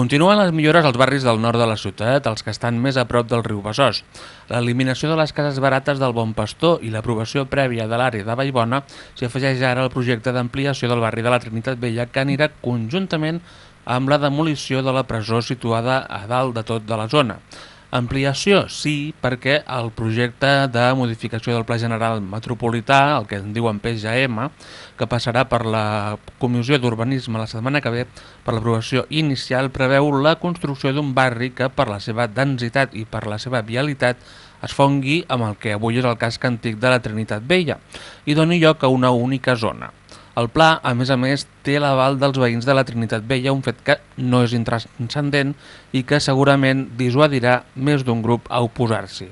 Continuen les millores als barris del nord de la ciutat, els que estan més a prop del riu Besòs. L'eliminació de les cases barates del Bon Pastor i l'aprovació prèvia de l'àrea de Vallbona s'hi afegeix ara el projecte d'ampliació del barri de la Trinitat Vella que anirà conjuntament amb la demolició de la presó situada a dalt de tot de la zona. Ampliació, sí, perquè el projecte de modificació del Pla General Metropolità, el que en diuen PGM, que passarà per la Comissió d'Urbanisme la setmana que ve per l'aprovació inicial, preveu la construcció d'un barri que, per la seva densitat i per la seva vialitat, es fongui amb el que avui és el casc antic de la Trinitat Vella i doni lloc a una única zona. El pla, a més a més, té l'aval dels veïns de la Trinitat Vella, un fet que no és intranscendent i que segurament disuadirà més d'un grup a oposar-s'hi.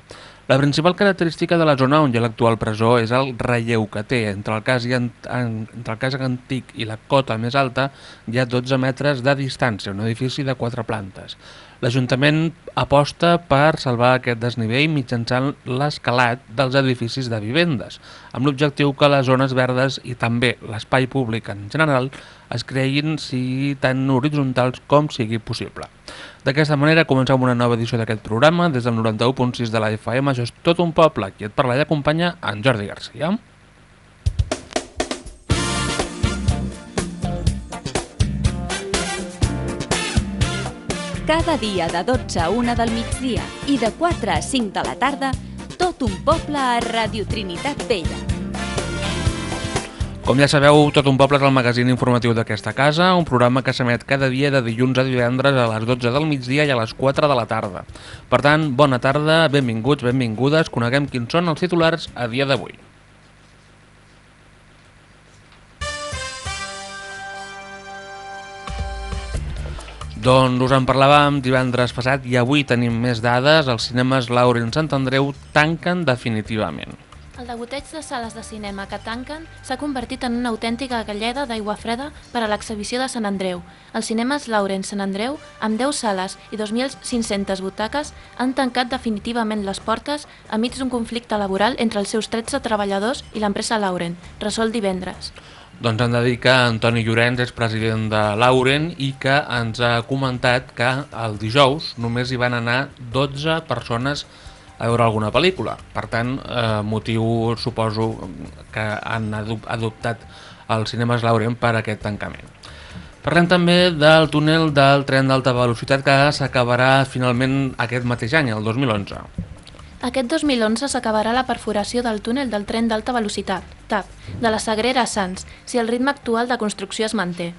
La principal característica de la zona on hi ha l'actual presó és el relleu que té. Entre el, cas en, entre el cas antic i la cota més alta hi ha 12 metres de distància, un edifici de 4 plantes. L'Ajuntament aposta per salvar aquest desnivell mitjançant l'escalat dels edificis de vivendes, amb l'objectiu que les zones verdes i també l'espai públic en general es creïn sigui tan horitzontals com sigui possible. D'aquesta manera comencem una nova edició d'aquest programa des del 91.6 de la FM, això és tot un poble, qui et parla i acompanya en Jordi Garcia. Cada dia de 12 a 1 del migdia i de 4 a 5 de la tarda, tot un poble a Radio Trinitat Vella. Com ja sabeu, Tot un poble és el magazín informatiu d'aquesta casa, un programa que s'emet cada dia de dilluns a divendres a les 12 del migdia i a les 4 de la tarda. Per tant, bona tarda, benvinguts, benvingudes, coneguem quins són els titulars a dia d'avui. Doncs us en parlàvem divendres passat i avui tenim més dades. Els cinemes Lauren Sant Andreu tanquen definitivament. El degoteig de sales de cinema que tanquen s'ha convertit en una autèntica galleda d'aigua freda per a l'exhibició de Sant Andreu. Els cinemes Lauren Sant Andreu, amb 10 sales i 2.500 butaques, han tancat definitivament les portes enmig d'un conflicte laboral entre els seus 13 treballadors i l'empresa Lauren, resolt divendres. Doncs hem de dir que Antoni Llorenç és president de Lauren i que ens ha comentat que el dijous només hi van anar 12 persones a veure alguna pel·lícula. Per tant, eh, motiu suposo que han adoptat els cinemes Lauren per aquest tancament. Parlem també del túnel del tren d'alta velocitat que s'acabarà finalment aquest mateix any, el 2011. Aquest 2011 s'acabarà la perforació del túnel del tren d'alta velocitat, TAP, de la Sagrera a Sants, si el ritme actual de construcció es manté.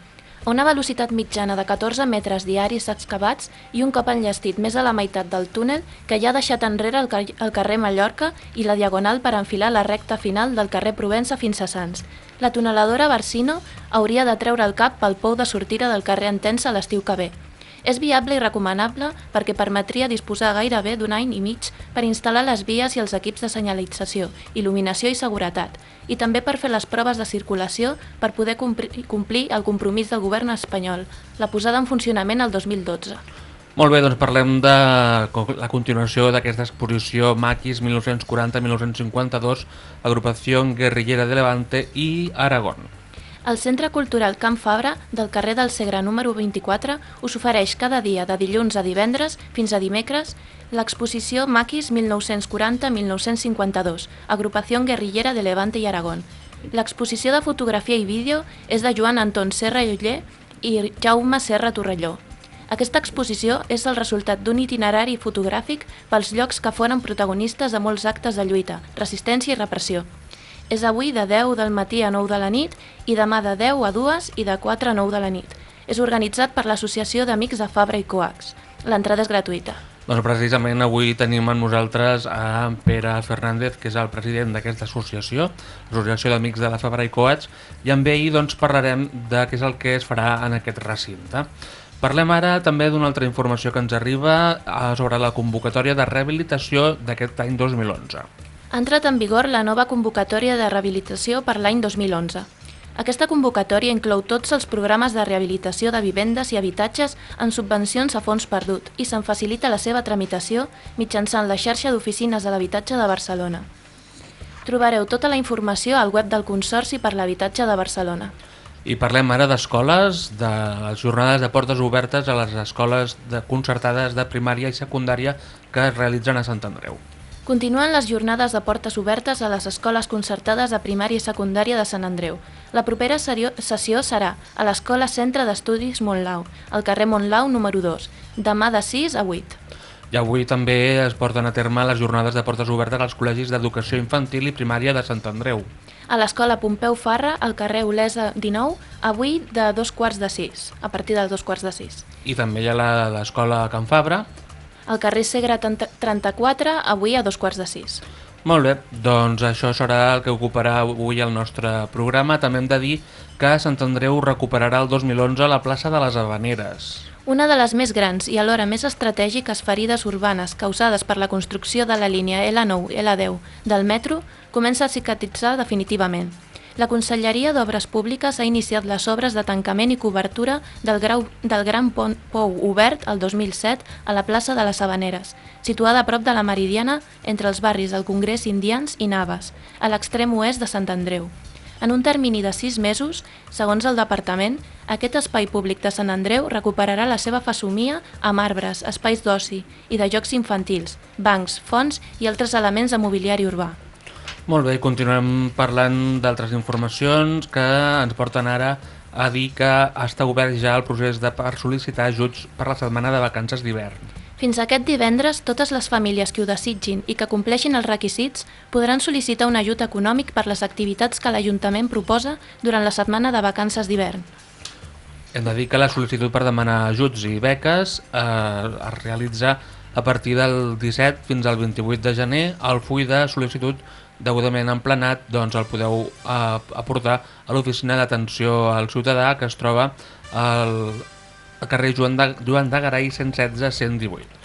A una velocitat mitjana de 14 metres diaris excavats i un cop enllestit més a la meitat del túnel que ja ha deixat enrere el, car el carrer Mallorca i la diagonal per enfilar la recta final del carrer Provença fins a Sants. La tuneladora Barsino hauria de treure el cap pel pou de sortida del carrer Entensa l'estiu que ve. És viable i recomanable perquè permetria disposar gairebé d'un any i mig per instal·lar les vies i els equips de senyalització, il·luminació i seguretat, i també per fer les proves de circulació per poder complir el compromís del govern espanyol, la posada en funcionament el 2012. Molt bé, doncs parlem de la continuació d'aquesta exposició Maquis 1940-1952, agrupació guerrillera de Levante i Aragón. El Centre Cultural Camp Fabra del carrer del Segre número 24 us ofereix cada dia de dilluns a divendres fins a dimecres l'exposició Maquis 1940-1952, agrupació guerrillera de Levante i Aragón. L'exposició de fotografia i vídeo és de Joan Anton Serra Lloller i Jaume Serra Torrelló. Aquesta exposició és el resultat d'un itinerari fotogràfic pels llocs que foren protagonistes de molts actes de lluita, resistència i repressió. És avui de 10 del matí a 9 de la nit i demà de 10 a 2 i de 4 a 9 de la nit. És organitzat per l'Associació d'Amics de Fabra i Coax. L'entrada és gratuïta. Doncs precisament avui tenim amb nosaltres a Pere Fernández, que és el president d'aquesta associació, l'Associació d'Amics de la Fabra i Coats, i amb ell doncs, parlarem de què és el que es farà en aquest recinte. Parlem ara també d'una altra informació que ens arriba eh, sobre la convocatòria de rehabilitació d'aquest any 2011. Ha entrat en vigor la nova convocatòria de rehabilitació per l'any 2011. Aquesta convocatòria inclou tots els programes de rehabilitació de vivendes i habitatges en subvencions a fons perdut i se'n facilita la seva tramitació mitjançant la xarxa d'oficines de l'habitatge de Barcelona. Trobareu tota la informació al web del Consorci per l'Habitatge de Barcelona. I parlem ara d'escoles, de les jornades de portes obertes a les escoles de concertades de primària i secundària que es realitzen a Sant Andreu. Continuen les jornades de portes obertes a les escoles concertades de primària i secundària de Sant Andreu. La propera sessió serà a l'Escola Centre d'Estudis Montlau, al carrer Montlau número 2, demà de 6 a 8. I avui també es porten a terme les jornades de portes obertes als col·legis d'educació infantil i primària de Sant Andreu a l'Escola Pompeu Farra, al carrer Olesa 19, avui de dos quarts de sis, a partir dels dos quarts de sis. I també hi ha l'Escola Can Fabra. Al carrer Segre 34, avui a dos quarts de sis. Molt bé, doncs això serà el que ocuparà avui el nostre programa. També hem de dir que Sant Andreu recuperarà el 2011 la plaça de les Habaneres. Una de les més grans i alhora més estratègiques ferides urbanes causades per la construcció de la línia L9 L10 del metro comença a cicatritzar definitivament. La Conselleria d'Obres Públiques ha iniciat les obres de tancament i cobertura del, grau, del Gran Pont Pou obert el 2007 a la plaça de les Habaneres, situada a prop de la Meridiana entre els barris del Congrés Indians i Naves, a l'extrem oest de Sant Andreu. En un termini de sis mesos, segons el departament, aquest espai públic de Sant Andreu recuperarà la seva fesomia amb arbres, espais d'oci i de jocs infantils, bancs, fonts i altres elements de mobiliari urbà. Molt bé, continuem parlant d'altres informacions que ens porten ara a dir que està obert ja el procés de per sol·licitar ajuts per la setmana de vacances d'hivern. Fins aquest divendres, totes les famílies que ho desitgin i que compleixin els requisits podran sol·licitar un ajut econòmic per les activitats que l'Ajuntament proposa durant la setmana de vacances d'hivern. Hem de dir que la sol·licitud per demanar ajuts i beques eh, es realitza a partir del 17 fins al 28 de gener. El full de sol·licitud degudament emplenat doncs, el podeu eh, aportar a l'oficina d'atenció al ciutadà que es troba al al carrer Joan de, Joan de Garay 116-118.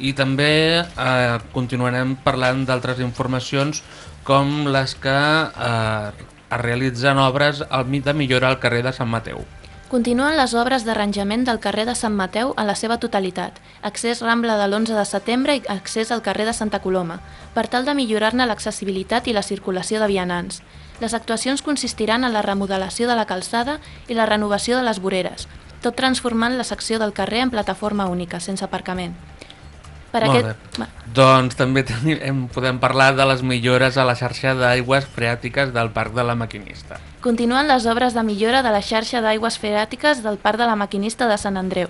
I també eh, continuarem parlant d'altres informacions com les que eh, es realitzen obres al mig de millora al carrer de Sant Mateu. Continuen les obres d'arranjament del carrer de Sant Mateu a la seva totalitat, accés Rambla de l'11 de setembre i accés al carrer de Santa Coloma, per tal de millorar-ne l'accessibilitat i la circulació de vianants. Les actuacions consistiran en la remodelació de la calçada i la renovació de les voreres, tot transformant la secció del carrer en plataforma única, sense aparcament. Per Molt aquest... bé. Doncs també tenim, podem parlar de les millores a la xarxa d'aigües freàtiques del Parc de la Maquinista. Continuen les obres de millora de la xarxa d'aigües freàtiques del Parc de la Maquinista de Sant Andreu.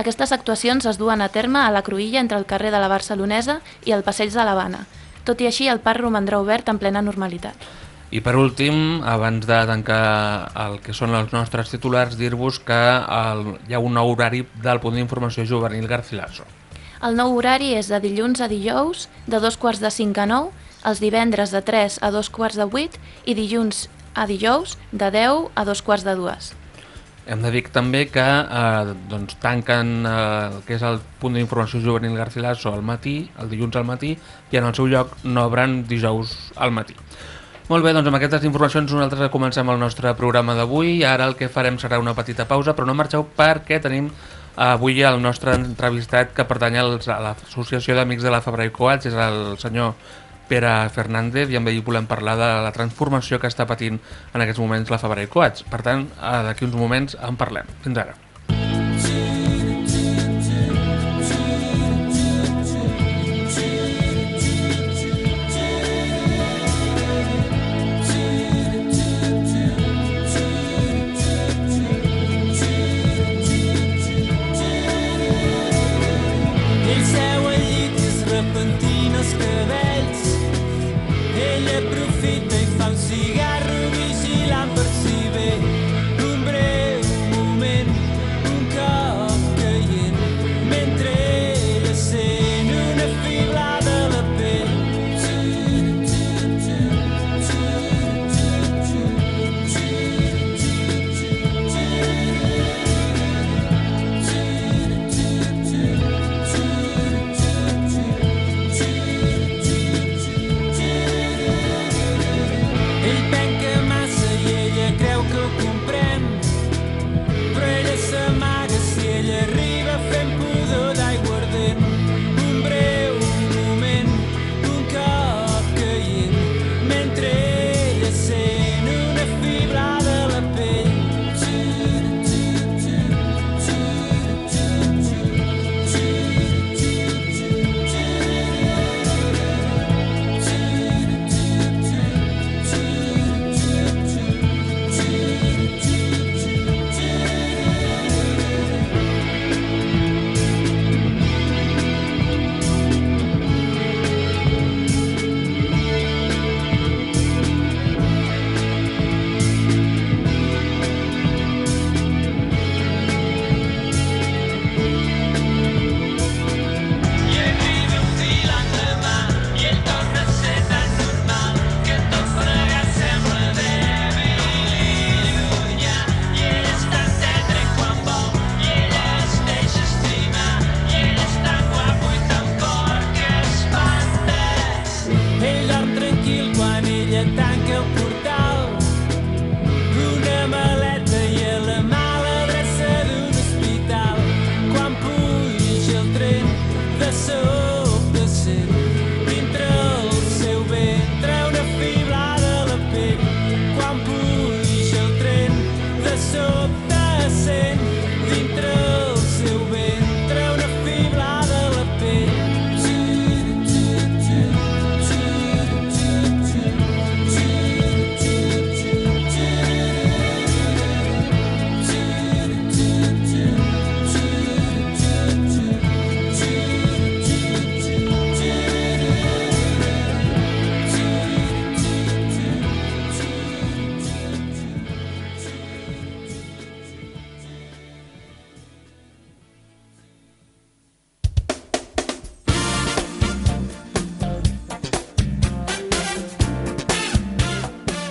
Aquestes actuacions es duen a terme a la cruïlla entre el carrer de la Barcelonesa i el passeig de l'Havana. Tot i així, el parc romandrà obert en plena normalitat. I per últim, abans de tancar el que són els nostres titulars, dir-vos que el, hi ha un nou horari del punt d'informació juvenil Garcilaso. El nou horari és de dilluns a dijous, de dos quarts de cinc a nou, els divendres de 3 a dos quarts de 8 i dilluns a dijous de 10 a dos quarts de dues. Hem de dir també que eh, doncs, tanquen eh, el que és el punt d'informació juvenil Garcilaso al matí, el dilluns al matí, i en el seu lloc no obren dijous al matí. Molt bé, doncs amb aquestes informacions nosaltres comencem el nostre programa d'avui ara el que farem serà una petita pausa, però no marxeu perquè tenim avui el nostre entrevistat que pertany a l'Associació d'Amics de la Fabra i Coats, és el senyor Pere Fernández i amb ell volem parlar de la transformació que està patint en aquests moments la Fabra i Coats. Per tant, d'aquí uns moments en parlem. Fins ara.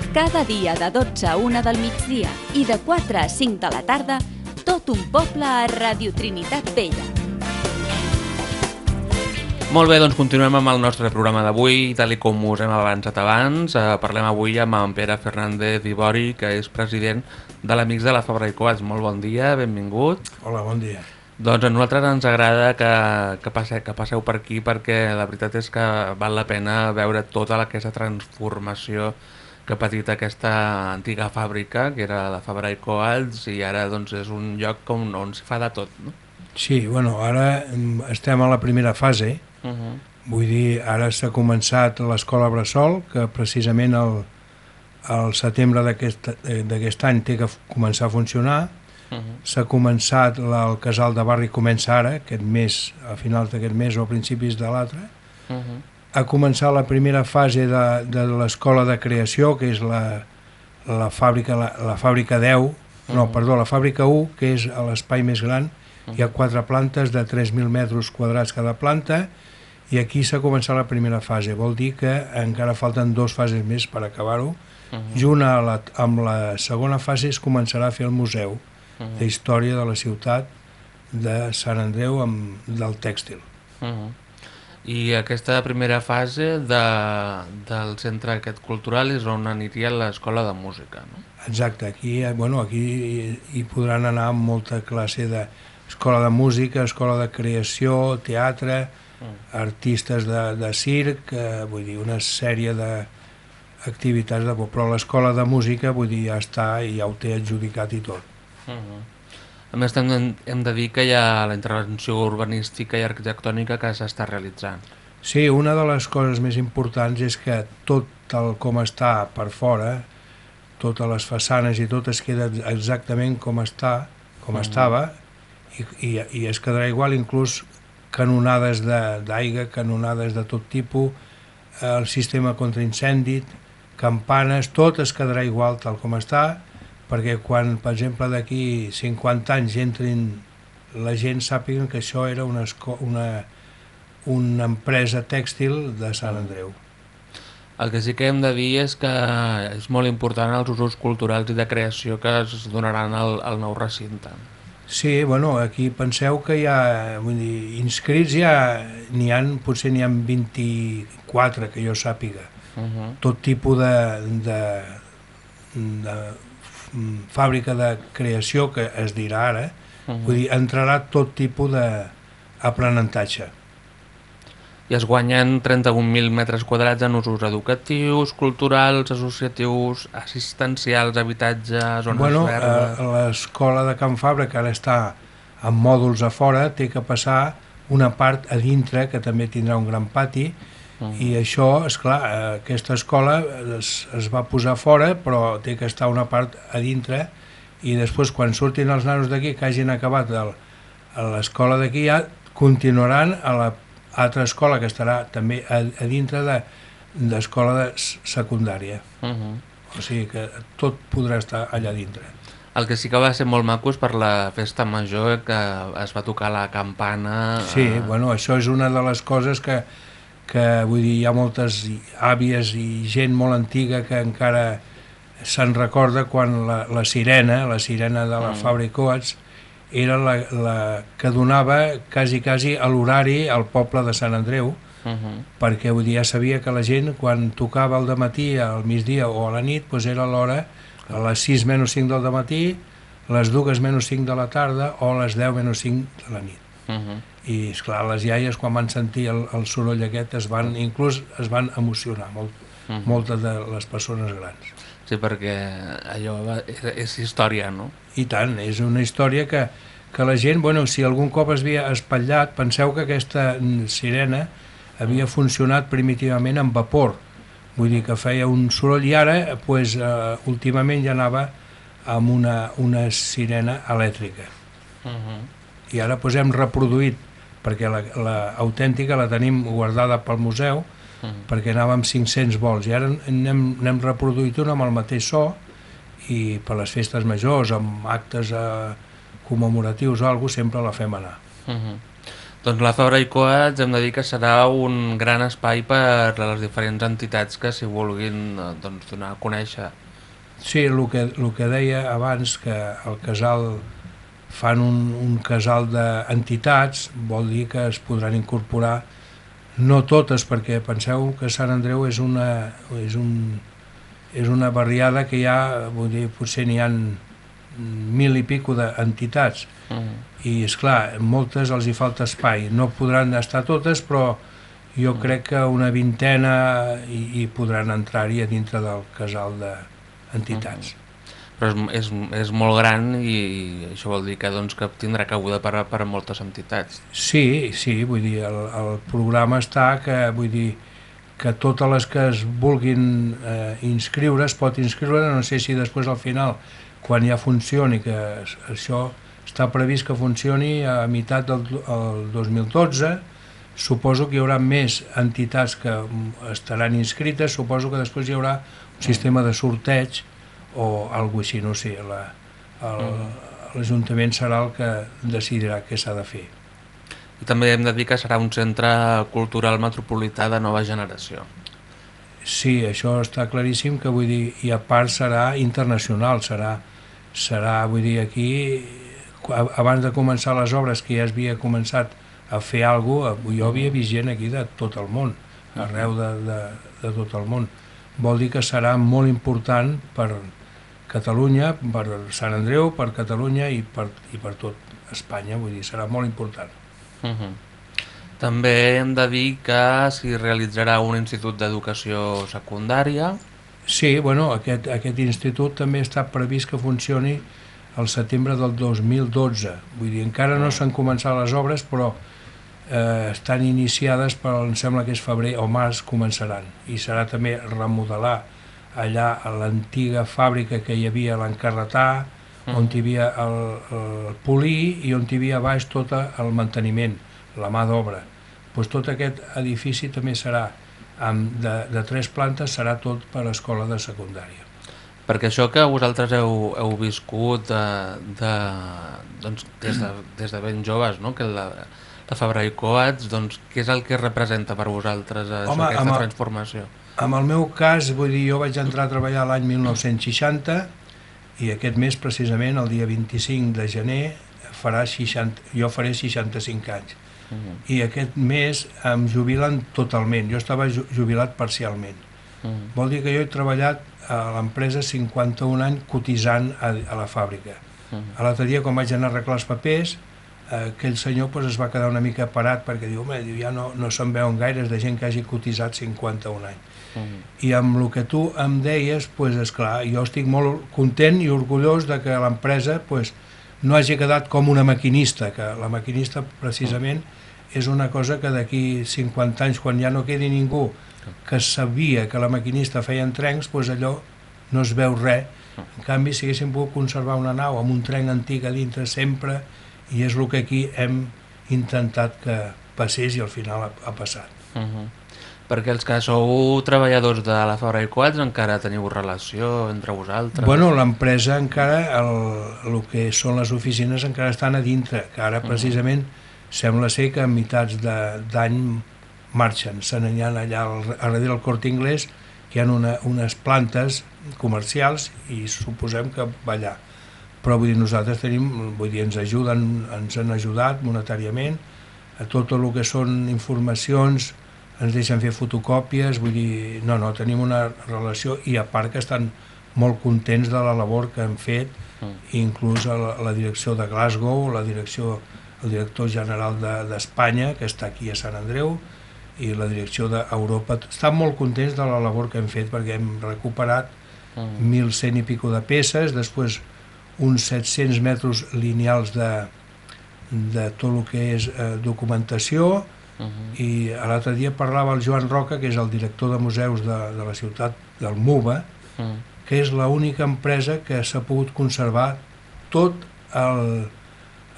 Cada dia de 12 a 1 del migdia i de 4 a 5 de la tarda, tot un poble a Radio Trinitat Vella. Molt bé, doncs continuem amb el nostre programa d'avui, tal i com us hem avançat abans. Eh, parlem avui amb en Pere Fernández Ibori, que és president de l'Amics de la Fabra i Coats. Molt bon dia, benvingut. Hola, bon dia. Doncs a nosaltres ens agrada que, que, passeu, que passeu per aquí perquè la veritat és que val la pena veure tota la, aquesta transformació que ha patit aquesta antiga fàbrica, que era la Fabra i Coats, i ara doncs, és un lloc on, on s'hi fa de tot, no? Sí, bueno, ara mm, estem a la primera fase, Uh -huh. vull dir, ara s'ha començat l'escola Bressol, que precisament el, el setembre d'aquest eh, any té que començar a funcionar, Uh -huh. s'ha començat la, el casal de barri comença ara, aquest mes, a finals d'aquest mes o a principis de l'altre, Uh -huh. Ha començat la primera fase de, de l'escola de creació, que és la, la fàbrica la, la fàbrica 10, no, perdó, la fàbrica 1, que és a l'espai més gran, hi ha quatre plantes de 3.000 metres quadrats cada planta, i aquí s'ha començat la primera fase. Vol dir que encara falten dos fases més per acabar-ho. Mhm. Junt a la, amb la segona fase es començarà a fer el museu Mhm. d'història de la ciutat de Sant Andreu amb, del tèxtil. Uh -huh. I aquesta primera fase de, del centre aquest cultural és on aniria l'escola de música, no? Exacte, aquí, eh, bueno, aquí hi, podran anar amb molta classe de escola de música, escola de creació, teatre, Mm. artistes de, de circ, eh, vull dir, una sèrie d'activitats, de, però l'escola de música, vull dir, ja està i ja ho té adjudicat i tot. Uh -huh. A més, hem, hem de dir que hi ha la intervenció urbanística i arquitectònica que s'està realitzant. Sí, una de les coses més importants és que tot el com està per fora, totes les façanes i tot es queda exactament com està, com Mhm. estava, i, i, i es quedarà igual, inclús canonades de- d'aigua, canonades de tot tipus, el sistema contra incendi, campanes, tot es quedarà igual tal com està, perquè quan, per exemple, d'aquí 50 anys entrin la gent sàpiguen que això era una, una, una empresa tèxtil de Sant Andreu. El que sí que hem de dir és que és molt important els usos culturals i de creació que es donaran al, al nou recinte. Sí, bueno, aquí penseu que hi ha, vull dir, inscrits ja n'hi han, potser n'hi ha 24 que jo sàpiga. Uh -huh. Tot tipus de, de, de fàbrica de creació que es dirà ara, Uh -huh. vull dir, entrarà tot tipus d'aprenentatge. I es guanyen 31.000 metres quadrats en usos educatius, culturals, associatius, assistencials, habitatge, zones Bueno, verdes... eh, l'escola de Can Fabra, que ara està amb mòduls a fora, té que passar una part a dintre, que també tindrà un gran pati, Mm. I això, és clar, aquesta escola es, es va posar fora, però té que estar una part a dintre, i després, quan surtin els nanos d'aquí, que hagin acabat l'escola d'aquí, ja continuaran a la altra escola, que estarà també a, a dintre de d'escola de s- secundària. Uh -huh. O sigui que tot podrà estar allà dintre. El que sí que va ser molt maco és per la festa major que es va tocar la campana... Sí, eh, bueno, això és una de les coses que, que vull dir, hi ha moltes àvies i gent molt antiga que encara se'n recorda quan la, la sirena, la sirena de la Mm. Fabra Coats, era la, la que donava quasi, quasi a l'horari al poble de Sant Andreu, Uh -huh. perquè vull dir, ja sabia que la gent quan tocava al matí, al migdia o a la nit, doncs era l'hora a les 6 menys 5 del matí, les 2 menys 5 de la tarda o a les 10 menys 5 de la nit. Uh -huh. I és clar, les iaies quan van sentir el, el soroll aquest es van, inclús es van emocionar, molt, Uh -huh. moltes de les persones grans. Sí, perquè allò va, és, és història, no? I tant, és una història que, que la gent, bueno, si algun cop es havia espatllat, penseu que aquesta sirena havia funcionat primitivament amb vapor, vull dir que feia un soroll i ara, pues, eh, últimament ja anava amb una, una sirena elèctrica. Uh -huh. I ara pues, hem reproduït, perquè la, la autèntica la tenim guardada pel museu, Uh -huh. perquè anava amb 500 volts i ara n'hem reproduït una amb el mateix so i per les festes majors, amb actes eh, commemoratius o alguna sempre la fem anar. Uh -huh. Doncs la Fabra i Coats hem de dir que serà un gran espai per a les diferents entitats que s'hi vulguin eh, doncs, donar a conèixer. Sí, el que, el que deia abans, que el casal fan un, un casal d'entitats, vol dir que es podran incorporar no totes, perquè penseu que Sant Andreu és una, és un, és una barriada que hi ha, vull dir, potser n'hi ha mil i pico d'entitats, Mm. i és clar, moltes els hi falta espai, no podran estar totes, però jo crec que una vintena hi, hi podran entrar-hi a dintre del casal d'entitats. Però és, és, és molt gran i això vol dir que, doncs, que tindrà cabuda per, per a moltes entitats. Sí, sí, vull dir, el, el programa està que, vull dir, que totes les que es vulguin eh, inscriure es pot inscriure, no sé si després al final, quan ja funcioni, que això està previst que funcioni a meitat del el 2012, suposo que hi haurà més entitats que mm, estaran inscrites, suposo que després hi haurà un sistema de sorteig o alguna així, no sé, la, el- l'Ajuntament serà el que decidirà què s'ha de fer. I també hem de dir que serà un centre cultural metropolità de nova generació. Sí, això està claríssim, que vull dir, i a part serà internacional, serà, serà vull dir, aquí, abans de començar les obres, que ja es havia començat a fer alguna cosa, jo havia vist gent aquí de tot el món, arreu de, de, de tot el món. Vol dir que serà molt important per Catalunya, per Sant Andreu, per Catalunya i per, i per tot Espanya, vull dir, serà molt important. Uh -huh. També hem de dir que s'hi realitzarà un institut d'educació secundària. Sí, bueno, aquest, aquest institut també està previst que funcioni al setembre del 2012. Vull dir, encara no s'han començat les obres, però eh, estan iniciades, però em sembla que és febrer o març començaran. I serà també remodelar allà a l'antiga fàbrica que hi havia a l'encarretà, on hi havia el, el polí i on hi havia baix tot el manteniment, la mà d'obra. Pues tot aquest edifici també serà amb, de, de tres plantes, serà tot per a escola de secundària. Perquè això que vosaltres heu, heu viscut de, de, doncs, des, de, des de ben joves, no? que la, la Fabra i Coats, doncs, què és el que representa per vosaltres això, Home, aquesta transformació? En el meu cas, vull dir, jo vaig entrar a treballar l'any 1960 i aquest mes, precisament, el dia 25 de gener, farà 60, jo faré 65 anys. Uh -huh. I aquest mes em jubilen totalment. Jo estava ju- jubilat parcialment. Uh -huh. Vol dir que jo he treballat a l'empresa 51 anys cotitzant a, a la fàbrica. A l'altre dia, quan vaig anar a arreglar els papers, aquell senyor pues, es va quedar una mica parat perquè diu, home, diu, ja no, no se'n veuen gaires de gent que hagi cotitzat 51 anys. I amb el que tu em deies, pues, esclar, jo estic molt content i orgullós de que l'empresa pues, no hagi quedat com una maquinista, que la maquinista precisament és una cosa que d'aquí 50 anys, quan ja no quedi ningú que sabia que la maquinista feia trencs, pues allò no es veu res. En canvi, si haguéssim pogut conservar una nau amb un tren antic a dintre sempre, i és el que aquí hem intentat que passés i al final ha, ha passat. Uh -huh. Perquè els que sou treballadors de la Fabra i Coats encara teniu relació entre vosaltres? Bueno, l'empresa encara, el, el que són les oficines encara estan a dintre, que ara precisament sembla ser que a mitats de- d'any marxen, se ha allà al, a darrere del Corte Inglés, que hi ha una, unes plantes comercials i suposem que va allà. Però vull dir, nosaltres tenim, vull dir, ens ajuden, ens han ajudat monetàriament, a tot el que són informacions, ens deixen fer fotocòpies, vull dir, no, no, tenim una relació i a part que estan molt contents de la labor que hem fet, Mm. inclús a la, a la direcció de Glasgow, la direcció, el director general de- d'Espanya, de, que està aquí a Sant Andreu, i la direcció d'Europa, estan molt contents de la labor que hem fet perquè hem recuperat Mm. 1.100 i pico de peces, després uns 700 metres lineals de, de tot el que és eh, documentació, Uh -huh. i l'altre dia parlava el Joan Roca, que és el director de museus de, de la ciutat del MUBA, Mm. que és l'única empresa que s'ha pogut conservar tot el,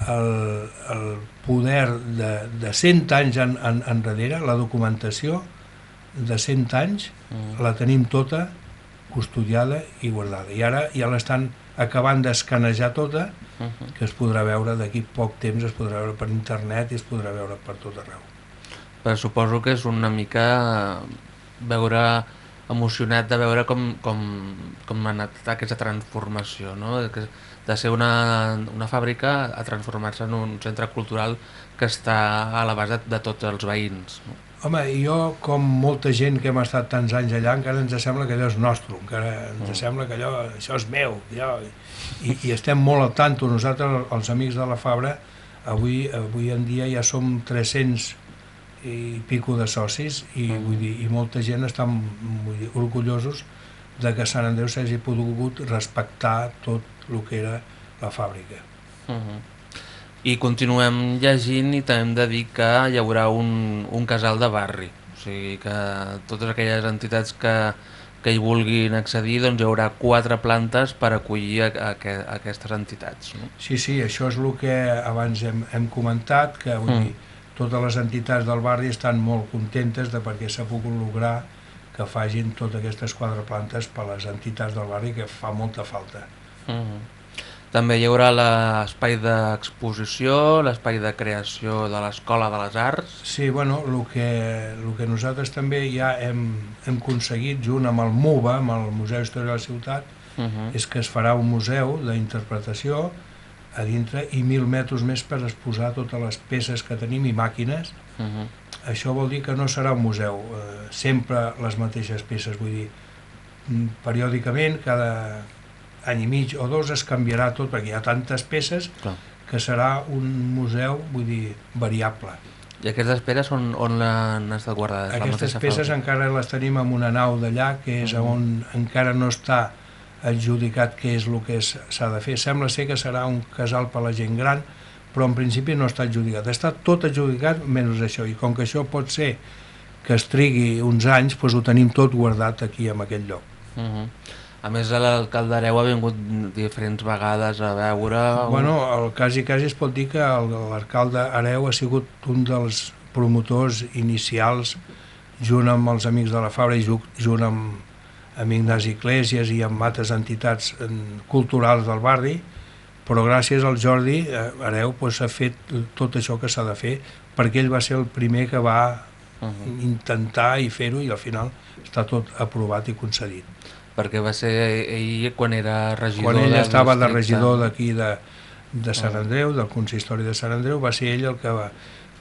el, el poder de, de 100 anys en, en, enrere, la documentació de 100 anys, Mm. la tenim tota custodiada i guardada. I ara ja l'estan acabant d'escanejar tota uh -huh. que es podrà veure d'aquí poc temps, es podrà veure per internet i es podrà veure per tot arreu. Però suposo que és una mica veure emocionat de veure com, com, com ha anat aquesta transformació, no? Que de ser una, una fàbrica a transformar-se en un centre cultural que està a l'abast de, de tots els veïns. No? Home, jo, com molta gent que hem estat tants anys allà, encara ens sembla que allò és nostre, encara ens mm. sembla que allò, això és meu, allò, i, i estem molt al tanto. Nosaltres, els amics de la Fabra, avui, avui en dia ja som 300 i pico de socis i, mm. vull dir, i molta gent està vull dir, orgullosos de que Sant Andreu s'hagi pogut respectar tot el que era la fàbrica. Uh -huh. I continuem llegint i també hem de dir que hi haurà un, un casal de barri, o sigui que totes aquelles entitats que, que hi vulguin accedir doncs hi haurà quatre plantes per acollir a, a, a aquestes entitats. No? Sí, sí, això és el que abans hem, hem comentat, que vull mm. dir, totes les entitats del barri estan molt contentes de perquè s'ha pogut lograr que fagin totes aquestes quatre plantes per les entitats del barri que fa molta falta. Uh -huh. També hi haurà l'espai d'exposició, l'espai de creació de l'Escola de les Arts. Sí, bueno, el que, el que nosaltres també ja hem, hem aconseguit, junt amb el MUBA, amb el Museu Històric de la Ciutat, uh -huh. és que es farà un museu d'interpretació a dintre i mil metres més per exposar totes les peces que tenim i màquines. Uh -huh. Això vol dir que no serà un museu, eh, sempre les mateixes peces, vull dir, mm, periòdicament, cada any i mig o dos es canviarà tot, perquè hi ha tantes peces Clar. que serà un museu, vull dir, variable. I aquestes peces on, on han estat guardades? Aquestes peces fàbrica? encara les tenim en una nau d'allà, que és uh -huh. on encara no està adjudicat què és el que s'ha de fer. Sembla ser que serà un casal per a la gent gran, però en principi no està adjudicat. Està tot adjudicat menys això, i com que això pot ser que es trigui uns anys, doncs ho tenim tot guardat aquí, en aquest lloc. Uh -huh. A més, l'alcalde Areu ha vingut diferents vegades a veure... Bueno, el quasi, quasi es pot dir que l'alcalde Areu ha sigut un dels promotors inicials junt amb els amics de la Fabra i junt amb, amb Ignasi Iglesias i amb altres entitats culturals del barri, però gràcies al Jordi eh, Areu s'ha doncs, fet tot això que s'ha de fer perquè ell va ser el primer que va uh -huh. intentar i fer-ho i al final està tot aprovat i concedit. Perquè va ser ell quan era regidor... Quan ell estava de regidor d'aquí de, de Sant Andreu, del consistori de Sant Andreu, va ser ell el que va...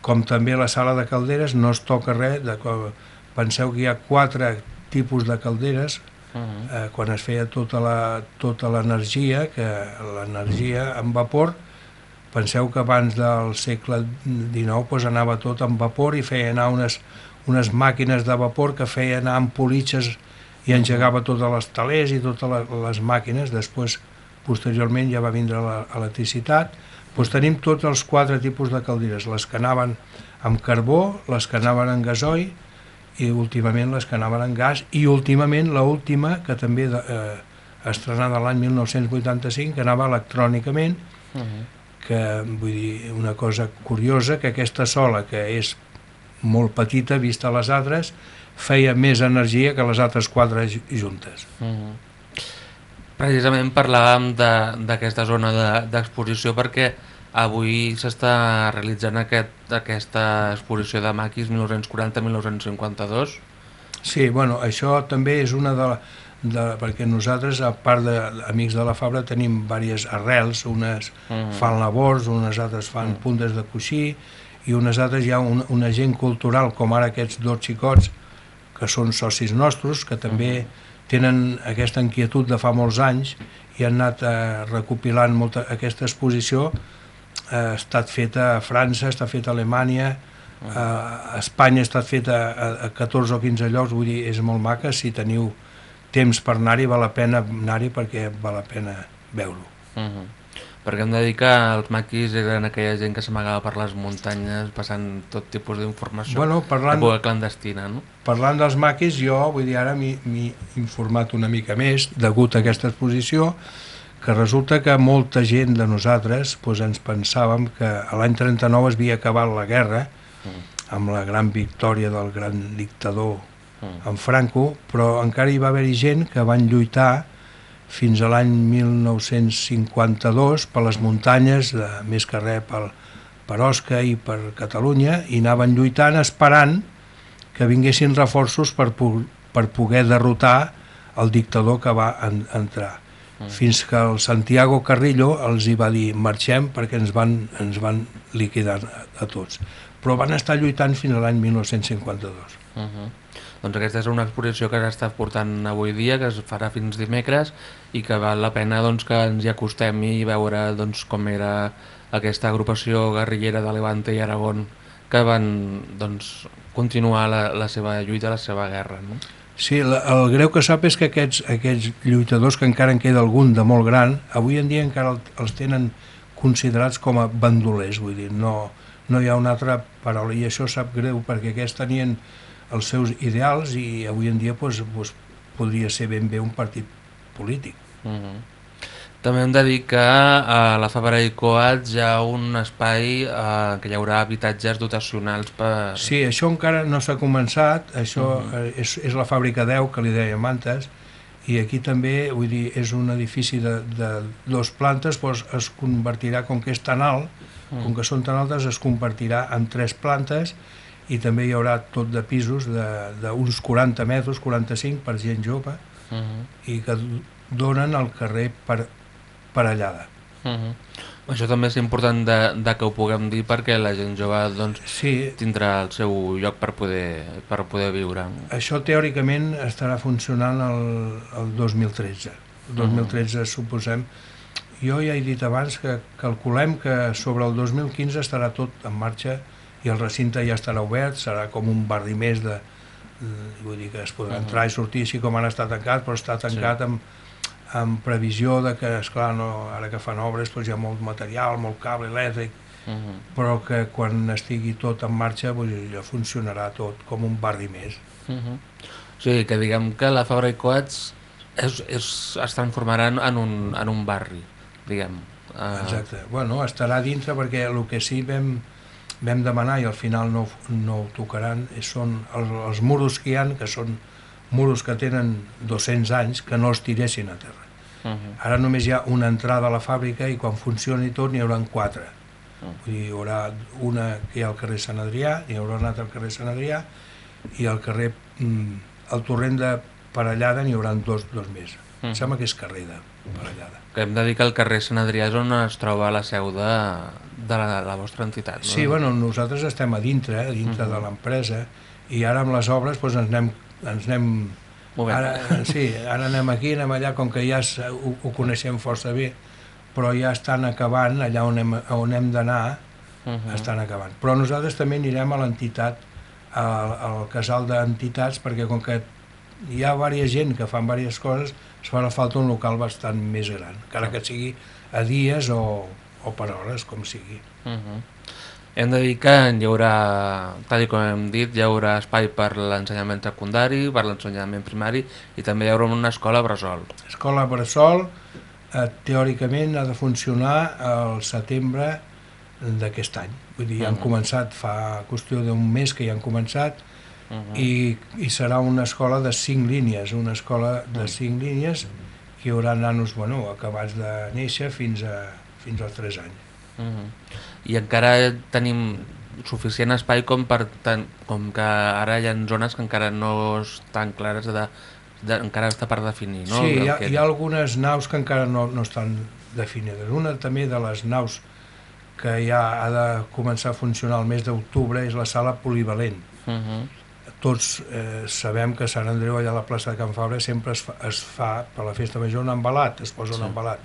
Com també la sala de calderes no es toca res, de, penseu que hi ha quatre tipus de calderes, uh -huh. eh, quan es feia tota l'energia, tota que l'energia en vapor, penseu que abans del segle XIX pues, anava tot en vapor i feia anar unes, unes màquines de vapor que feien anar amb politxes i engegava totes les talers i totes les màquines, després posteriorment ja va vindre l'electricitat, doncs tenim tots els quatre tipus de calderes, les que anaven amb carbó, les que anaven en gasoil i últimament les que anaven en gas i últimament l última que també eh, estrenada l'any 1985 que anava electrònicament uh -huh. que vull dir una cosa curiosa que aquesta sola que és molt petita vista a les altres feia més energia que les altres quatre juntes uh -huh. Precisament parlàvem d'aquesta de, zona d'exposició de, perquè Avui s'està realitzant aquest, aquesta exposició de maquis 1940-1952. Sí, bueno, això també és una de, de... perquè nosaltres, a part d'Amics de, de la Fabra, tenim diverses arrels, unes uh mm. -huh. fan labors, unes altres fan uh mm. -huh. puntes de coixí, i unes altres hi ha un, una gent cultural, com ara aquests dos xicots, que són socis nostres, que també uh mm. -huh. tenen aquesta inquietud de fa molts anys i han anat eh, recopilant molta, aquesta exposició ha estat feta a França, està feta a Alemanya, a Espanya ha estat feta a, 14 o 15 llocs, vull dir, és molt maca, si teniu temps per anar-hi, val la pena anar-hi perquè val la pena veure-ho. Uh -huh. Perquè hem de dir que els maquis eren aquella gent que s'amagava per les muntanyes passant tot tipus d'informació bueno, parlant, clandestina, no? Parlant dels maquis, jo, vull dir, ara m'he informat una mica més degut a aquesta exposició, que resulta que molta gent de nosaltres doncs, ens pensàvem que l'any 39 es havia acabat la guerra mm. amb la gran victòria del gran dictador mm. en Franco, però encara hi va haver gent que van lluitar fins a l'any 1952 per les muntanyes, de, més que res per, per Osca i per Catalunya, i anaven lluitant esperant que vinguessin reforços per, per poder derrotar el dictador que va en, entrar. Mm. Fins que el Santiago Carrillo els hi va dir marxem perquè ens van, ens van liquidar a, a tots. Però van estar lluitant fins a l'any 1952. Uh -huh. Doncs aquesta és una exposició que s'està portant avui dia, que es farà fins dimecres i que val la pena doncs, que ens hi acostem i veure doncs, com era aquesta agrupació guerrillera de Levante i Aragón que van doncs, continuar la, la seva lluita, la seva guerra. No? Sí, la, el greu que sap és que aquests, aquests lluitadors, que encara en queda algun de molt gran, avui en dia encara els tenen considerats com a bandolers, vull dir, no, no hi ha una altra paraula, i això sap greu perquè aquests tenien els seus ideals i avui en dia pues, pues, podria ser ben bé un partit polític. Uh mhm. També hem de dir que a la Fabra i Coats hi ha un espai eh, que hi haurà habitatges dotacionals per... Sí, això encara no s'ha començat, això uh mhm. -huh. és, és la fàbrica 10 que li deia Mantes, i aquí també, vull dir, és un edifici de, de dos plantes, doncs es convertirà, com que és tan alt, uh. -huh. com que són tan altes, es convertirà en tres plantes i també hi haurà tot de pisos d'uns 40 metres, 45 per gent jove uh. -huh. i que donen al carrer per, parellada. Uh mhm. -huh. Això també és important de, de que ho puguem dir perquè la gent jove doncs, sí. tindrà el seu lloc per poder, per poder viure. Això teòricament estarà funcionant el, el 2013. El 2013 uh -huh. suposem... Jo ja he dit abans que calculem que sobre el 2015 estarà tot en marxa i el recinte ja estarà obert, serà com un barri més de, vull dir que es podrà entrar i sortir així com han estat tancat, però està tancat sí. amb, amb previsió de que, esclar, no, ara que fan obres doncs hi ha molt material, molt cable elèctric, uh -huh. però que quan estigui tot en marxa dir, ja funcionarà tot com un barri més. Uh -huh. O sigui, que diguem que la Fabra i Coats és, és, es transformarà en un, en un barri, diguem. Uh... Exacte. Bueno, estarà dintre perquè el que sí vam vam demanar i al final no, no ho tocaran, són els, els muros que hi han, que són muros que tenen 200 anys, que no els tiressin a terra. Uh -huh. Ara només hi ha una entrada a la fàbrica i quan funcioni tot n'hi haurà quatre. Uh -huh. Vull dir, hi haurà una que hi ha al carrer Sant Adrià, hi haurà una altra al carrer Sant Adrià i al carrer, mm, al torrent de Parellada n'hi haurà dos, dos més. Uh -huh. Em sembla que és carrer de Parellada. Que hem de dir que el carrer Sant Adrià és on es troba la seu de, de la, la vostra entitat. No? Sí, bueno, nosaltres estem a dintre, a dintre uh -huh. de l'empresa, i ara amb les obres doncs, ens anem, ens anem Ara, sí, ara anem aquí, anem allà, com que ja ho, ho coneixem força bé, però ja estan acabant, allà on hem, on hem d'anar, uh -huh. estan acabant. Però nosaltres també anirem a l'entitat, al, al casal d'entitats, perquè com que hi ha diversa gent que fan diverses coses, es farà falta un local bastant més gran, encara que sigui a dies o, o per hores, com sigui. Uh -huh. Hem de dir que hi haurà, tal com hem dit, hi haurà espai per l'ensenyament secundari, per l'ensenyament primari i també hi haurà una escola bressol. Escola bressol, eh, teòricament ha de funcionar al setembre d'aquest any. Vull dir, uh -huh. han començat fa qüestió d'un mes que ja han començat uh -huh. i, i serà una escola de cinc línies, una escola de cinc línies que hi haurà nanos bueno, acabats de néixer fins a fins als 3 anys. Uh -huh. I encara tenim suficient espai com, per tant, com que ara hi ha zones que encara no estan clares de, de, encara està per definir, no? Sí, hi ha, que... hi ha algunes naus que encara no, no estan definides. Una també de les naus que ja ha de començar a funcionar el mes d'octubre és la sala polivalent. Uh -huh. Tots eh, sabem que Sant Andreu, allà a la plaça de Can Fabra, sempre es fa, es fa per la festa major un embalat, es posa sí. un embalat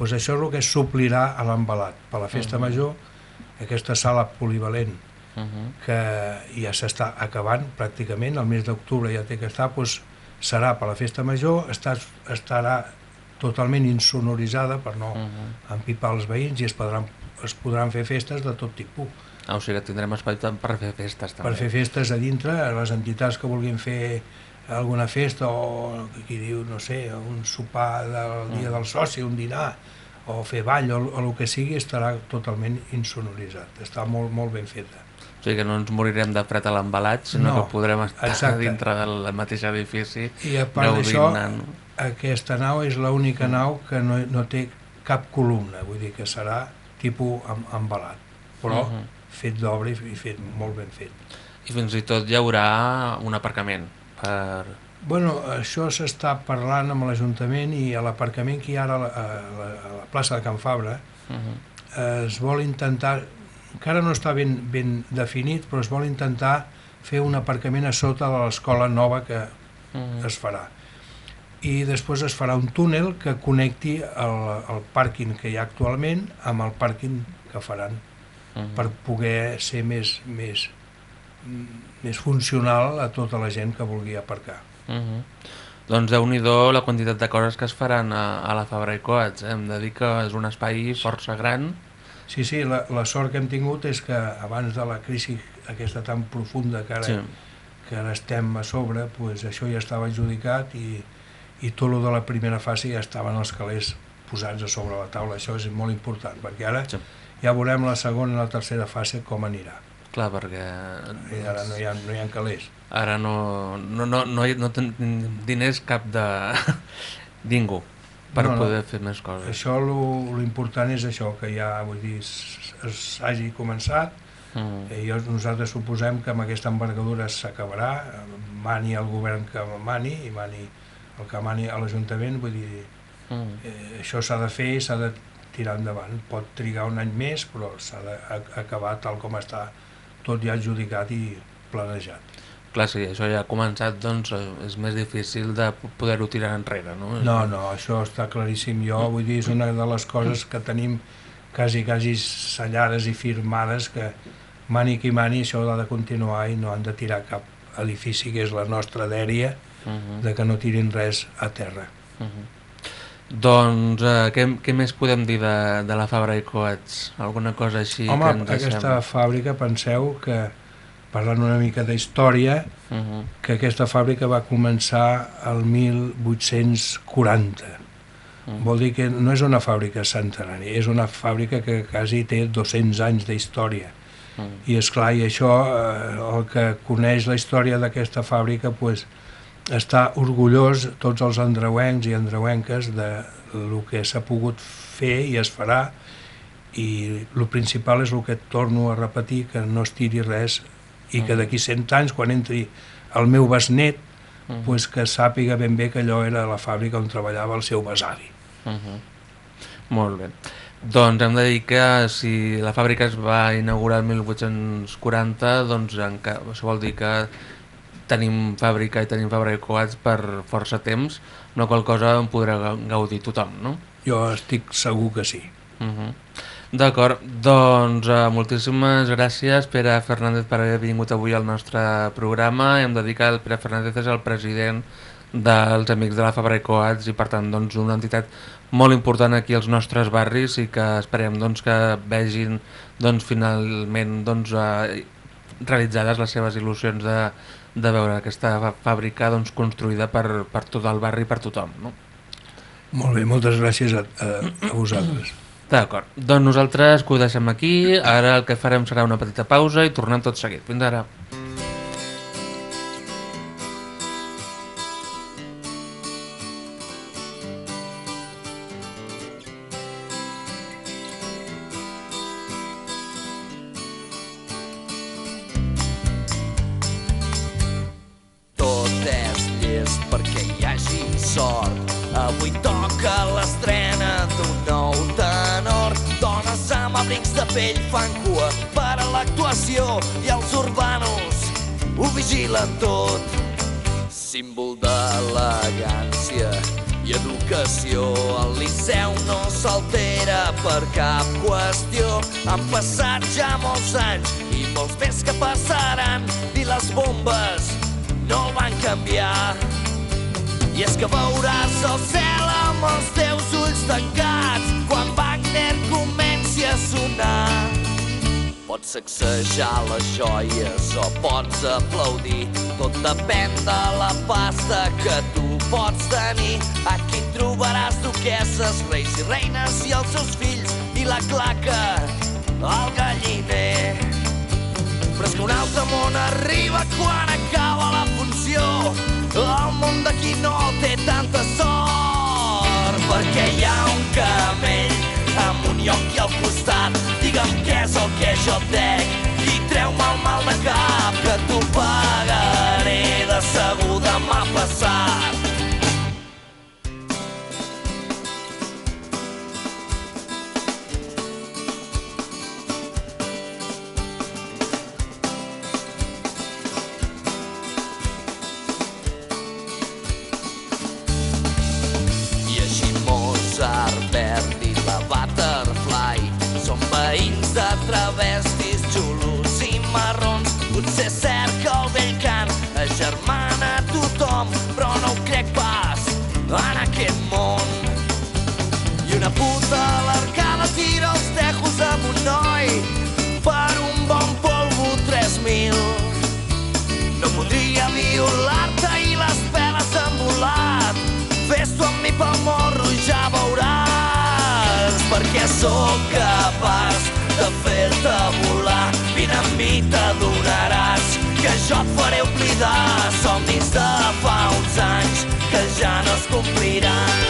doncs això és el que suplirà a l'embalat. Per la festa uh -huh. major, aquesta sala polivalent, uh -huh. que ja s'està acabant pràcticament, el mes d'octubre ja té que estar, doncs serà per la festa major, està, estarà totalment insonoritzada per no uh -huh. empipar els veïns i es podran, es podran fer festes de tot tipus. Ah, o sigui que tindrem espai per fer festes també. Per fer festes a dintre, les entitats que vulguin fer alguna festa o qui diu, no sé, un sopar del dia mm. del soci, un dinar, o fer ball o, o el que sigui, estarà totalment insonoritzat. Està molt, molt ben feta. O sigui que no ens morirem de fred a l'embalat, sinó no, que podrem estar exacte. dintre del mateix edifici I a part d'això, aquesta nau és l'única nau que no, no té cap columna, vull dir que serà tipus em, embalat, però Mhm. -huh. fet d'obra i i fet molt ben fet. I fins i tot hi haurà un aparcament per... Bueno, això s'està parlant amb l'Ajuntament i a l'aparcament que hi ha ara a la, a la, a la plaça de Can Fabra Uh -huh. es vol intentar, encara no està ben, ben definit, però es vol intentar fer un aparcament a sota de l'escola nova que Uh -huh. es farà. I després es farà un túnel que connecti el, el pàrquing que hi ha actualment amb el pàrquing que faran Uh -huh. per poder ser més, més, més funcional a tota la gent que vulgui aparcar. Uh -huh. Doncs déu nhi la quantitat de coses que es faran a, a la Fabra i Coats. Hem de dir que és un espai força gran. Sí, sí, la, la sort que hem tingut és que abans de la crisi aquesta tan profunda que ara, Sí. sí. que ara estem a sobre, pues això ja estava adjudicat i, i tot el de la primera fase ja estaven els calés posats a sobre la taula. Això és molt important, perquè ara Sí. ja veurem la segona i la tercera fase com anirà. Clar, perquè I ara no hi ha, no hi ha calés. ara no, no, no, no, hi- no ten diners cap de ningú per No, no. poder fer més coses. Això l'important és això, que ja vull dir, s- s- hagi començat, Mm. i nosaltres suposem que amb aquesta envergadura s'acabarà, mani el govern que mani i mani el que mani a l'Ajuntament, vull dir, Mm. eh, això s'ha de fer i s'ha de tirar endavant. Pot trigar un any més, però s'ha d'acabar tal com està tot ja adjudicat i planejat. Clar, si això ja ha començat, doncs eh, és més difícil de poder-ho tirar enrere, no? No, no, això està claríssim. Jo vull dir, és una de les coses que tenim quasi, quasi sellades i firmades que mani qui mani això ha de continuar i no han de tirar cap edifici que és la nostra dèria Uh -huh. de que no tirin res a terra. Uh -huh. Doncs eh, què, què més podem dir de, de la Fabra i Coats? Alguna cosa així Home, que ens aquesta sembla? fàbrica, penseu que, parlant una mica d'història, Uh -huh. que aquesta fàbrica va començar el 1840. Mm. Vol dir que no és una fàbrica centenària, és una fàbrica que quasi té 200 anys d'història. Mm. I és clar, i això, eh, el que coneix la història d'aquesta fàbrica, pues, està orgullós, tots els andreuencs i andreuenques, de el que s'ha pogut fer i es farà, i el principal és el que torno a repetir, que no es tiri res, i que d'aquí 100 anys, quan entri el meu besnet, Mhm. pues que sàpiga ben bé que allò era la fàbrica on treballava el seu besavi. Uh -huh. Molt bé. Doncs hem de dir que si la fàbrica es va inaugurar el 1840, doncs enca- això vol dir que tenim fàbrica i tenim fàbrica de coats per força temps, amb la qual cosa en podrà ga- gaudir tothom, no? Jo estic segur que sí. Uh -huh. D'acord, doncs uh, moltíssimes gràcies Pere Fernández per haver vingut avui al nostre programa. Hem de dir que el Pere Fernández és el president dels Amics de la Fabra i Coats i per tant doncs, una entitat molt important aquí als nostres barris i que esperem doncs, que vegin doncs, finalment doncs, uh, realitzades les seves il·lusions de, de veure aquesta fà- fàbrica doncs, construïda per, per tot el barri per tothom. No? Molt bé, moltes gràcies a, a, a vosaltres. D'acord, doncs nosaltres que ho deixem aquí, ara el que farem serà una petita pausa i tornem tot seguit. Fins ara. Passaran i les bombes no van canviar. I és que veuràs el cel amb els teus ulls tancats quan Wagner comenci a sonar. Pots sacsejar les joies o pots aplaudir. Tot depèn de la pasta que tu pots tenir. Aquí trobaràs duqueses, reis i reines i els seus fills i la claca, el galliner. Però és que un altre món arriba quan acaba la funció. El món d'aquí no té tanta sort, perquè hi ha un camell amb un lloc aquí al costat. Digue'm què és el que jo dec i treu-me el mal de cap, que t'ho pagaré de segur demà passat. Sóc capaç de fer-te volar. Vine amb mi, t'adonaràs que jo et faré oblidar somnis de fa uns anys que ja no es compliran.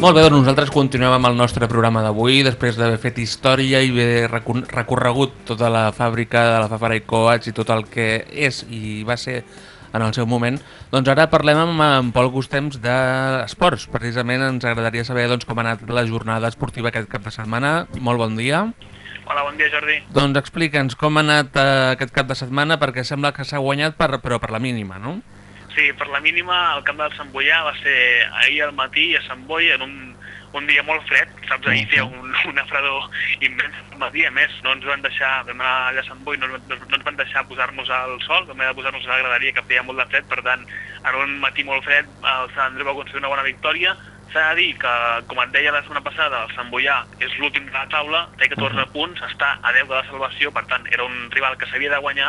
Molt bé, doncs nosaltres continuem amb el nostre programa d'avui, després d'haver fet història i haver recor- recorregut tota la fàbrica de la Fafara i Coats i tot el que és i va ser en el seu moment. Doncs ara parlem amb en Pol Gustems d'esports. Precisament ens agradaria saber doncs, com ha anat la jornada esportiva aquest cap de setmana. Molt bon dia. Hola, bon dia, Jordi. Doncs explica'ns com ha anat eh, aquest cap de setmana perquè sembla que s'ha guanyat per, però per la mínima, no? Sí, per la mínima, el camp del Sant Boià va ser ahir al matí a Sant Boi en un, un dia molt fred, saps? Ahir feia un, una fredor immens al matí, a més, no ens van deixar, vam anar allà a Sant Boi, no, no, no ens van deixar posar-nos al sol, vam haver de posar-nos a la graderia que feia molt de fred, per tant, en un matí molt fred, el Sant Andreu va aconseguir una bona victòria, S'ha de dir que, com et deia la setmana passada, el Sant Boià és l'últim de la taula, té 14 punts, està a 10 de la salvació, per tant, era un rival que s'havia de guanyar,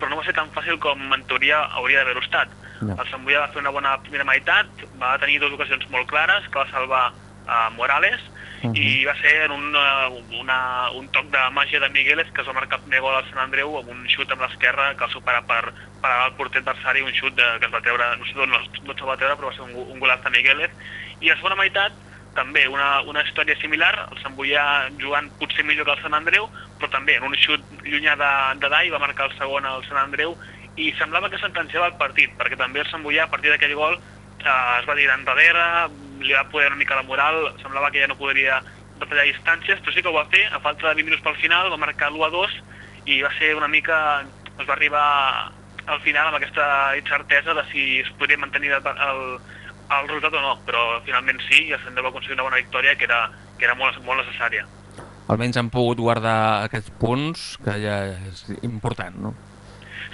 però no va ser tan fàcil com en teoria hauria d'haver-ho estat. No. El Sant Boià va fer una bona primera meitat, va tenir dues ocasions molt clares, que va salvar a Morales, Mhm. i va ser en un, eh, una, un toc de màgia de Migueles que es va marcar el primer gol al Sant Andreu amb un xut amb l'esquerra que el supera per parar el porter adversari, un xut de, que es va treure, no sé d'on no, no se'l va treure, però va ser un, un golaç de Migueles. I a la segona meitat, també una, una història similar, el Sant Boià jugant potser millor que el Sant Andreu, però també en un xut llunyà de, de Dai va marcar el segon al Sant Andreu i semblava que sentenciava el partit, perquè també el Sant Boià a partir d'aquell gol eh, es va tirar enrere, li va poder una mica la moral, semblava que ja no podria retallar distàncies, però sí que ho va fer, a falta de 20 minuts pel final, va marcar l'1 a 2 i va ser una mica, es va arribar al final amb aquesta incertesa de si es podria mantenir el, el, el resultat o no, però finalment sí, i el Sender va aconseguir una bona victòria que era, que era molt, molt necessària. Almenys han pogut guardar aquests punts, que ja és important, no?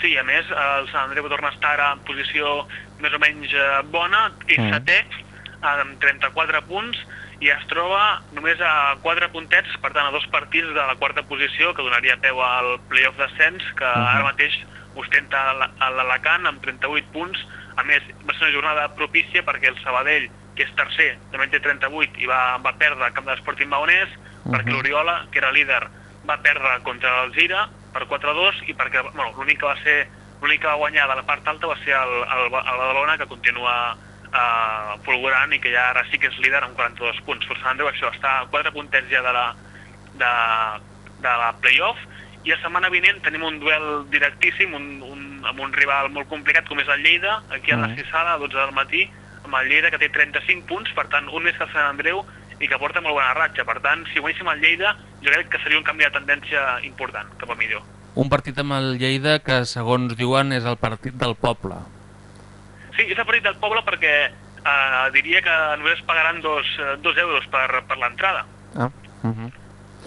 Sí, a més, el Sant Andreu torna a estar en posició més o menys eh, bona, és Mm. setè, amb 34 punts, i es troba només a 4 puntets, per tant, a dos partits de la quarta posició, que donaria peu al playoff d'ascens, que Mhm. ara mateix ostenta l'Alacant amb 38 punts. A més, va ser una jornada propícia perquè el Sabadell, que és tercer, també té 38 i va, va perdre al camp de l'Esporting Maonès, perquè Mhm. l'Oriola, que era líder, va perdre contra el Gira per 4-2 i perquè bueno, l'únic que va ser l'únic que va guanyar de la part alta va ser el, el, el Badalona, que continua eh, fulgurant i que ja ara sí que és líder amb 42 punts. Però Sant Andreu això està a 4 puntets ja de la, de, de la playoff i la setmana vinent tenim un duel directíssim un, un, amb un rival molt complicat com és el Lleida, aquí a la. Cissada a 12 del matí, amb el Lleida que té 35 punts, per tant un més que el Sant Andreu i que porta molt bona ratxa. Per tant, si guanyéssim el Lleida, jo crec que seria un canvi de tendència important cap a millor. Un partit amb el Lleida que, segons diuen, és el partit del poble. Sí, és el partit del poble perquè eh, diria que només pagaran dos, eh, dos euros per, per l'entrada. Ah, uh -huh.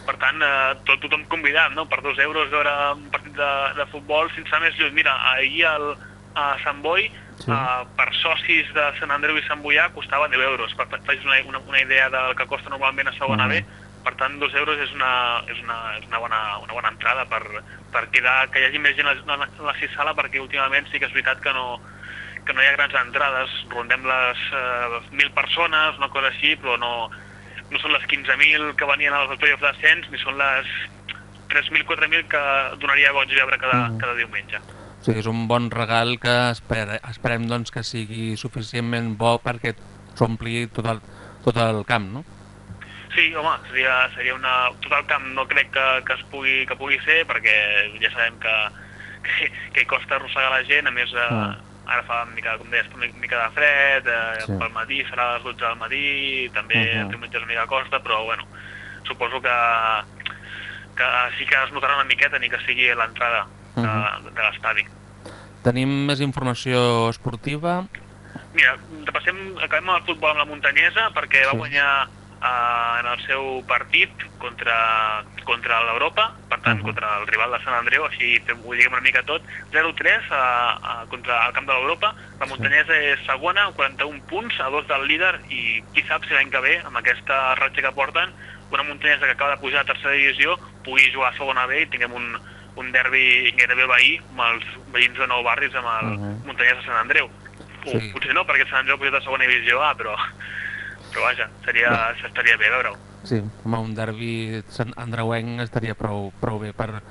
Per tant, eh, tot, tothom convidat, no? Per dos euros veure un partit de, de futbol sense més lluny. Mira, ahir al, a Sant Boi Sí. uh, per socis de Sant Andreu i Sant Boià costava 10 euros. Per, facis una, una, una idea del que costa normalment a segona Mhm. B, per tant, 2 euros és una, és una, és una, bona, una bona entrada per, per quedar, que hi hagi més gent a la, a la sala, perquè últimament sí que és veritat que no, que no hi ha grans entrades, rondem les eh, 1.000 persones, una cosa així, però no, no són les 15.000 que venien als playoffs d'ascens, ni són les 3.000, 4.000 que donaria goig veure cada, Mhm. cada diumenge. O sigui, és un bon regal que espere, esperem doncs, que sigui suficientment bo perquè s'ompli tot, el, tot el camp, no? Sí, home, seria, seria una... Tot el camp no crec que, que, es pugui, que pugui ser, perquè ja sabem que, que, que costa arrossegar la gent, a més, eh, Ah. ara fa una mica, com deies, una mica de fred, eh, Sí. pel matí serà a les 12 del matí, també uh. -huh. diumenge és una mica costa, però bueno, suposo que, que sí que es notarà una miqueta ni que sigui l'entrada de, Mhm. de l'estadi. Tenim més informació esportiva. Mira, repassem, acabem amb el futbol amb la muntanyesa perquè va Sí. guanyar eh, en el seu partit contra, contra l'Europa, per tant, Mhm. contra el rival de Sant Andreu, així ho diguem una mica tot, 0-3 a, a, contra el camp de l'Europa. La muntanyesa és segona, amb 41 punts, a dos del líder, i qui sap si l'any que ve, amb aquesta ratxa que porten, una muntanyesa que acaba de pujar a tercera divisió pugui jugar a segona B i tinguem un, un derbi gairebé veí amb els veïns de Nou Barris amb el Mhm. Muntanyesa de Sant Andreu. O Sí. potser no, perquè Sant Andreu ha pujat a segona divisió A, però, però vaja, seria, estaria bé veure-ho. Sí, home, un derbi andreuenc estaria prou, prou bé per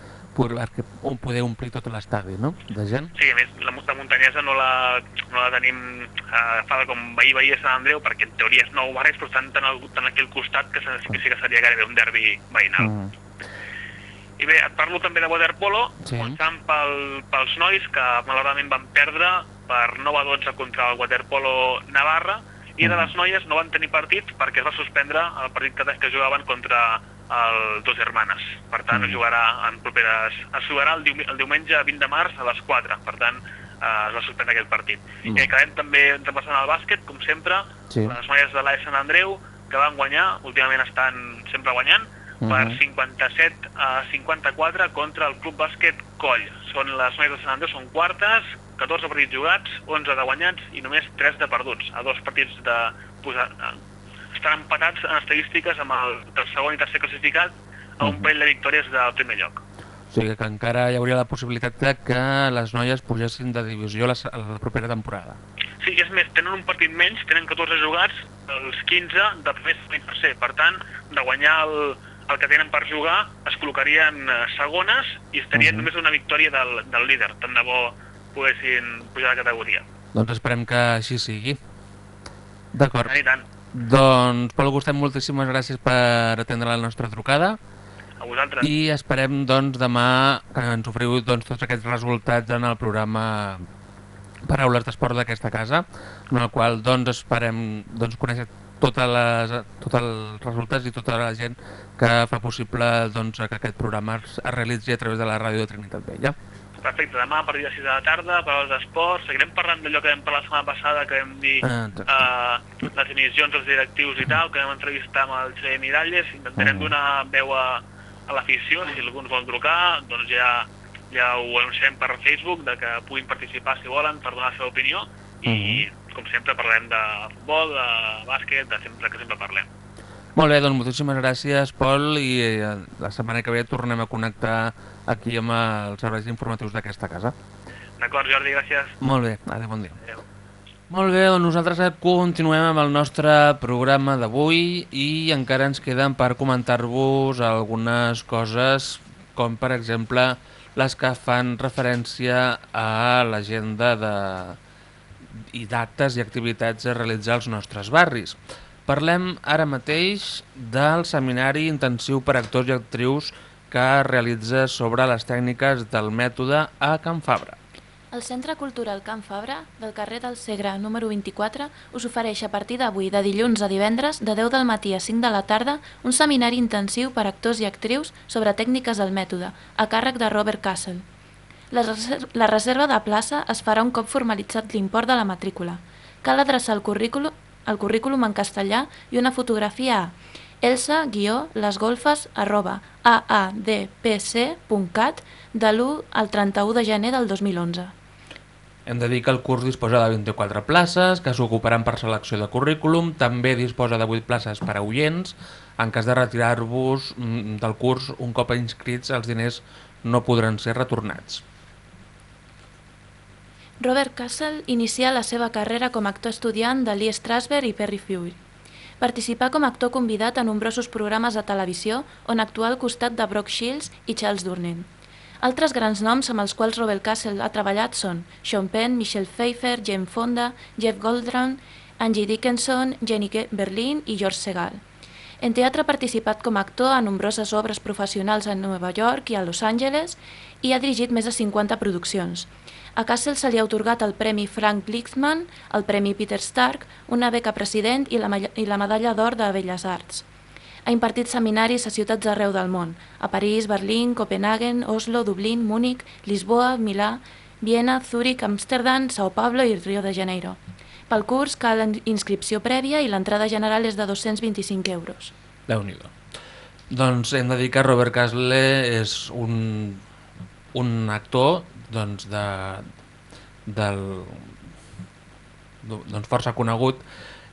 perquè um- poder omplir tot l'estadi, no?, de gent. Sí, a més, la, la muntanyesa no la, no la tenim eh, agafada com veí veí a Sant Andreu, perquè en teoria és nou barris, però estan tan, al, tan aquí al costat que, se- que sí que seria gairebé un derbi veïnal. Mm. I bé, et parlo també de waterpolo, Sí. començant pel, pels nois que malauradament van perdre per 9 a 12 contra el waterpolo Navarra i de les noies no van tenir partit perquè es va suspendre el partit que, que jugaven contra el Dos Hermanes. Per tant, es jugarà en properes... Es jugarà el, dium el diumenge 20 de març a les 4. Per tant, eh, es va suspendre aquest partit. Mhm. I acabem també repassant el bàsquet, com sempre, Sí. les noies de l'AE Sant Andreu, que van guanyar, últimament estan sempre guanyant, per Mhm. 57 a 54 contra el Club Bàsquet Coll. Són les noies de Sant Andreu, són quartes, 14 partits jugats, 11 de guanyats i només 3 de perduts. A dos partits de posar... Estan empatats en estadístiques amb el, segon i tercer classificat a un parell de victòries del primer lloc. O sigui que encara hi hauria la possibilitat de que les noies pugessin de divisió la, la propera temporada. Sí, és més, tenen un partit menys, tenen 14 jugats, els 15 de primer i tercer. Per tant, de guanyar el, el que tenen per jugar, es col·locarien eh, segones i estarien Mhm. només una victòria del, del líder. Tant de bo poguessin pujar de categoria. Doncs esperem que així sigui. D'acord. I tant. Doncs, Pol Gustet, moltíssimes gràcies per atendre la nostra trucada A vosaltres. i esperem doncs, demà que ens oferiu doncs, tots aquests resultats en el programa Paraules d'Esport d'aquesta casa, en el qual doncs, esperem doncs, conèixer totes les, tots els resultats i tota la gent que fa possible doncs, que aquest programa es realitzi a través de la ràdio de Trinitat Vella. Perfecte, demà a partir de 6 de la tarda, paraules d'esport, seguirem parlant d'allò que vam parlar la setmana passada, que vam dir Ah, eh, les emissions dels directius i tal, que vam entrevistar amb el Xavier Miralles, intentarem Mhm. donar veu a, a l'afició, si algú vol trucar, doncs ja, ja ho anunciem per Facebook, de que puguin participar si volen per donar la seva opinió, i com sempre parlem de futbol, de bàsquet, de sempre que sempre parlem. Molt bé, doncs moltíssimes gràcies, Pol, i eh, la setmana que ve tornem a connectar aquí amb els serveis informatius d'aquesta casa. D'acord, Jordi, gràcies. Molt bé, adéu, bon dia. Adéu. Molt bé, doncs nosaltres continuem amb el nostre programa d'avui i encara ens queden per comentar-vos algunes coses, com per exemple les que fan referència a l'agenda de... i d'actes i activitats a realitzar als nostres barris. Parlem ara mateix del seminari intensiu per actors i actrius que es realitza sobre les tècniques del mètode a Can Fabra. El Centre Cultural Can Fabra, del carrer del Segre número 24, us ofereix a partir d'avui, de dilluns a divendres, de 10 del matí a 5 de la tarda, un seminari intensiu per actors i actrius sobre tècniques del mètode, a càrrec de Robert Castle. La, reser la reserva de plaça es farà un cop formalitzat l'import de la matrícula. Cal adreçar el currículum, el currículum en castellà i una fotografia a elsa-lesgolfes arroba aadpc.cat de l'1 al 31 de gener del 2011. Hem de dir que el curs disposa de 24 places, que s'ocuparan per selecció de currículum, també disposa de 8 places per a oients. En cas de retirar-vos mm, del curs, un cop inscrits, els diners no podran ser retornats. Robert Castle inicià la seva carrera com a actor estudiant de Lee Strasberg i Perry Fury. Participà com a actor convidat a nombrosos programes de televisió on actuà al costat de Brock Shields i Charles Durnin. Altres grans noms amb els quals Robert Castle ha treballat són Sean Penn, Michelle Pfeiffer, Jane Fonda, Jeff Goldblum, Angie Dickinson, Jenny Berlin i George Segal. En teatre ha participat com a actor a nombroses obres professionals a Nova York i a Los Angeles i ha dirigit més de 50 produccions. A Castle se li ha otorgat el Premi Frank Glickman, el Premi Peter Stark, una beca president i la, i la Medalla d'Or de Belles Arts. Ha impartit seminaris a ciutats arreu del món, a París, Berlín, Copenhagen, Oslo, Dublín, Múnich, Lisboa, Milà, Viena, Zúrich, Amsterdam, Sao Paulo i Rio de Janeiro. Pel curs cal inscripció prèvia i l'entrada general és de 225 euros. déu nhi Doncs hem de dir que Robert Castle és un, un actor doncs, de, del, doncs, força conegut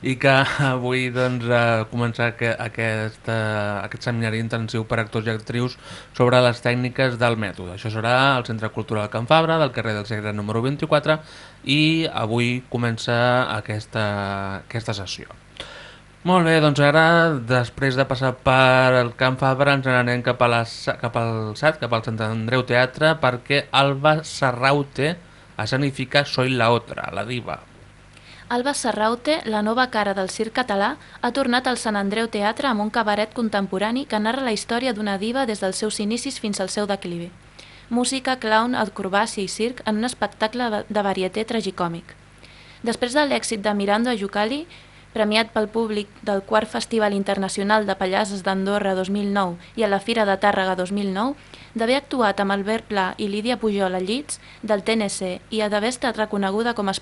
i que avui doncs, a començar que, aquesta, aquest seminari intensiu per actors i actrius sobre les tècniques del mètode. Això serà al Centre Cultural Can Fabra, del carrer del Segre número 24, i avui comença aquesta, aquesta sessió. Molt bé, doncs ara, després de passar per el Camp Fabra, ens n'anem cap, a la, cap al SAT, cap al Sant Andreu Teatre, perquè Alba Serraute escenifica Soy la otra, la diva. Alba Serraute, la nova cara del circ català, ha tornat al Sant Andreu Teatre amb un cabaret contemporani que narra la història d'una diva des dels seus inicis fins al seu declivi. Música, clown, acrobàcia i circ en un espectacle de varieté tragicòmic. Després de l'èxit de Mirando a Yucali, premiat pel públic del quart Festival Internacional de Pallasses d'Andorra 2009 i a la Fira de Tàrrega 2009, d'haver actuat amb Albert Pla i Lídia Pujol a Llits del TNC i d'haver estat reconeguda com a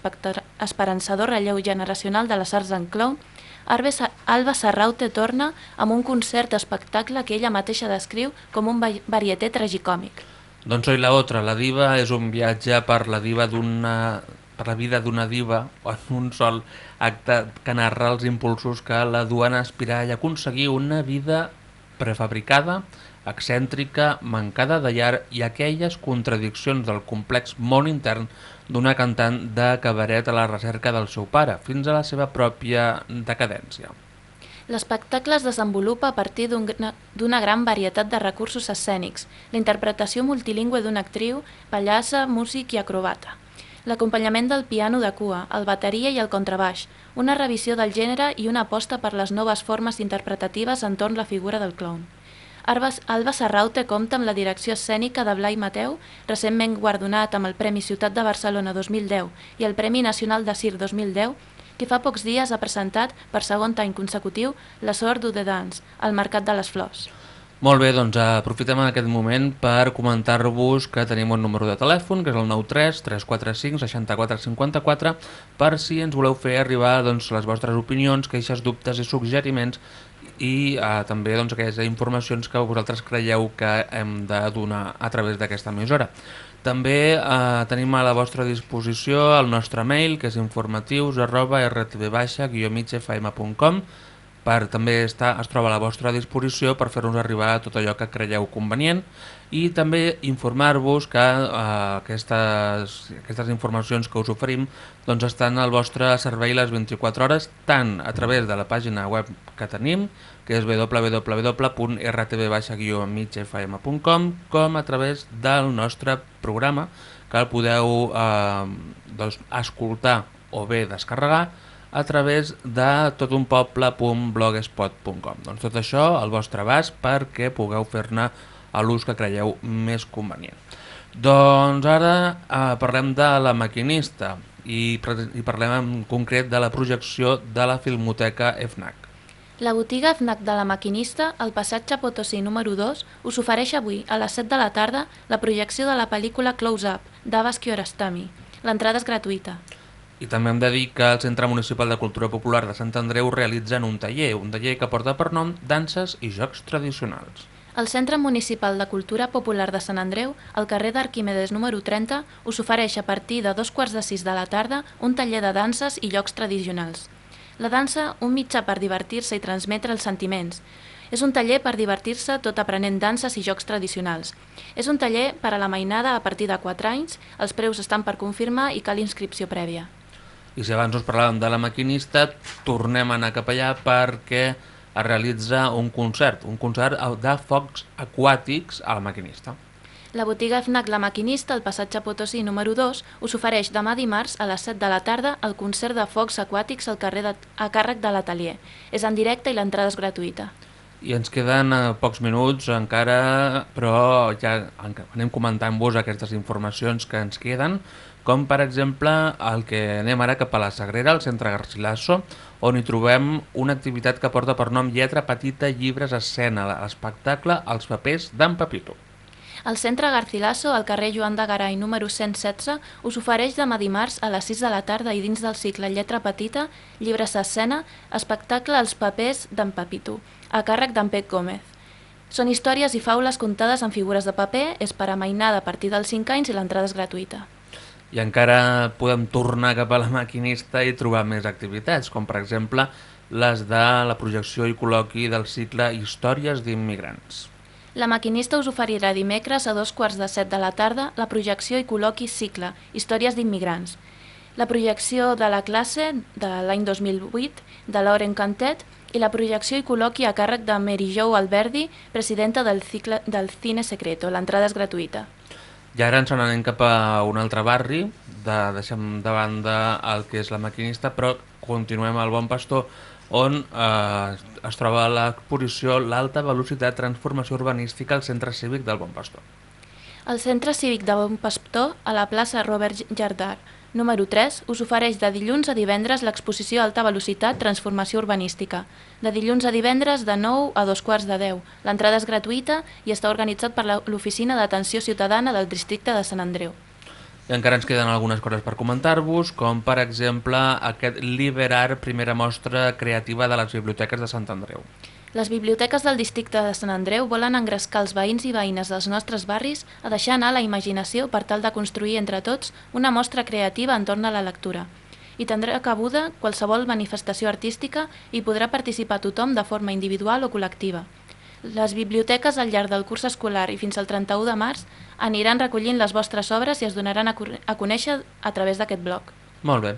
esperançador relleu generacional de les arts en clown, Alba Serraute torna amb un concert espectacle que ella mateixa descriu com un varieté tragicòmic. Doncs Soy la otra, la diva és un viatge per la diva d'una per la vida d'una diva en un sol acte que narra els impulsos que la duen a aspirar i aconseguir una vida prefabricada, excèntrica, mancada de llar i aquelles contradiccions del complex món intern d'una cantant de cabaret a la recerca del seu pare, fins a la seva pròpia decadència. L'espectacle es desenvolupa a partir d'una gran varietat de recursos escènics, la interpretació multilingüe d'una actriu, pallassa, músic i acrobata l'acompanyament del piano de cua, el bateria i el contrabaix, una revisió del gènere i una aposta per les noves formes interpretatives entorn la figura del clown. Alba Serraute compta amb la direcció escènica de Blai Mateu, recentment guardonat amb el Premi Ciutat de Barcelona 2010 i el Premi Nacional de Circ 2010, que fa pocs dies ha presentat, per segon any consecutiu, La sort de Dance, al Mercat de les Flors. Molt bé, doncs aprofitem en aquest moment per comentar-vos que tenim un número de telèfon, que és el 93 345 64 54, per si ens voleu fer arribar doncs, les vostres opinions, queixes, dubtes i suggeriments i eh, també doncs, aquelles informacions que vosaltres creieu que hem de donar a través d'aquesta emissora. També eh, tenim a la vostra disposició el nostre mail, que és informatius arroba rtb-migfm.com per també estar, es troba a la vostra disposició per fer-nos arribar tot allò que creieu convenient i també informar-vos que eh, aquestes, aquestes informacions que us oferim doncs estan al vostre servei les 24 hores tant a través de la pàgina web que tenim que és www.rtb-migfm.com com a través del nostre programa que el podeu eh, doncs, escoltar o bé descarregar a través de totunpoble.blogspot.com. Doncs tot això al vostre abast perquè pugueu fer-ne a l'ús que creieu més convenient. Doncs ara eh, parlem de la maquinista i, i parlem en concret de la projecció de la Filmoteca FNAC. La botiga FNAC de la Maquinista, al passatge Potosí número 2, us ofereix avui, a les 7 de la tarda, la projecció de la pel·lícula Close Up, d'Abbas Kiarostami. L'entrada és gratuïta. I també hem de dir que el Centre Municipal de Cultura Popular de Sant Andreu realitzen un taller, un taller que porta per nom Danses i Jocs Tradicionals. El Centre Municipal de Cultura Popular de Sant Andreu, al carrer d'Arquímedes número 30, us ofereix a partir de dos quarts de sis de la tarda un taller de danses i llocs tradicionals. La dansa, un mitjà per divertir-se i transmetre els sentiments. És un taller per divertir-se tot aprenent danses i jocs tradicionals. És un taller per a la mainada a partir de 4 anys, els preus estan per confirmar i cal inscripció prèvia. I si abans us parlàvem de la maquinista, tornem a anar cap allà perquè es realitza un concert, un concert de focs aquàtics a la maquinista. La botiga FNAC La Maquinista, al passatge Potosí número 2, us ofereix demà dimarts a les 7 de la tarda el concert de focs aquàtics al carrer de, a càrrec de l'atelier. És en directe i l'entrada és gratuïta. I ens queden eh, pocs minuts encara, però ja anem comentant-vos aquestes informacions que ens queden, com per exemple el que anem ara cap a la Sagrera, al centre Garcilaso, on hi trobem una activitat que porta per nom Lletra Petita Llibres Escena, l'espectacle Els papers d'en Pepito. El Centre Garcilaso, al carrer Joan de Garay número 116, us ofereix demà dimarts a les 6 de la tarda i dins del cicle Lletra Petita, Llibres d'Escena, espectacle Els papers d'en Pepito, a càrrec d'en Pec Gómez. Són històries i faules contades en figures de paper, és per a mainada a partir dels 5 anys i l'entrada és gratuïta. I encara podem tornar cap a la maquinista i trobar més activitats, com per exemple les de la projecció i col·loqui del cicle Històries d'immigrants. La maquinista us oferirà dimecres a dos quarts de set de la tarda la projecció i col·loqui cicle Històries d'immigrants. La projecció de la classe de l'any 2008 de Lauren Cantet i la projecció i col·loqui a càrrec de Mary Jo Alberdi, presidenta del, cicle, del Cine Secreto. L'entrada és gratuïta. I ara ens n'anem cap a un altre barri, de, deixem de banda el que és la maquinista, però continuem al Bon Pastor, on eh, es troba l'exposició L'alta velocitat transformació urbanística al centre cívic del Bon Pastor. El centre cívic de Bon Pastor, a la plaça Robert Jardar, número 3, us ofereix de dilluns a divendres l'exposició Alta Velocitat Transformació Urbanística. De dilluns a divendres de 9 a 2 quarts de 10. L'entrada és gratuïta i està organitzat per l'Oficina d'Atenció Ciutadana del districte de Sant Andreu. I encara ens queden algunes coses per comentar-vos, com per exemple aquest Liberar, primera mostra creativa de les biblioteques de Sant Andreu. Les biblioteques del districte de Sant Andreu volen engrescar els veïns i veïnes dels nostres barris a deixar anar la imaginació per tal de construir entre tots una mostra creativa entorn a la lectura. I tindrà cabuda qualsevol manifestació artística i podrà participar tothom de forma individual o col·lectiva. Les biblioteques al llarg del curs escolar i fins al 31 de març aniran recollint les vostres obres i es donaran a, conèixer a través d'aquest blog. Molt bé.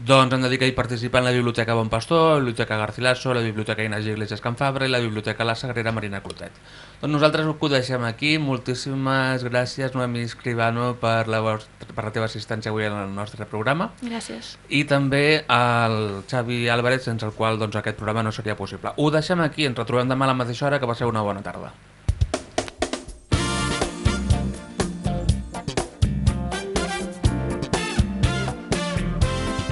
Doncs hem de dir que hi participen la Biblioteca Bon Pastor, la Biblioteca Garcilaso, la Biblioteca Inés Iglesias Can Fabra i la Biblioteca La Sagrera Marina Clotet. Doncs nosaltres ho deixem aquí. Moltíssimes gràcies, Noemi Escribano, per la, vostra, per la teva assistència avui en el nostre programa. Gràcies. I també al Xavi Álvarez, sense el qual doncs, aquest programa no seria possible. Ho deixem aquí, ens retrobem demà a la mateixa hora, que va ser una bona tarda.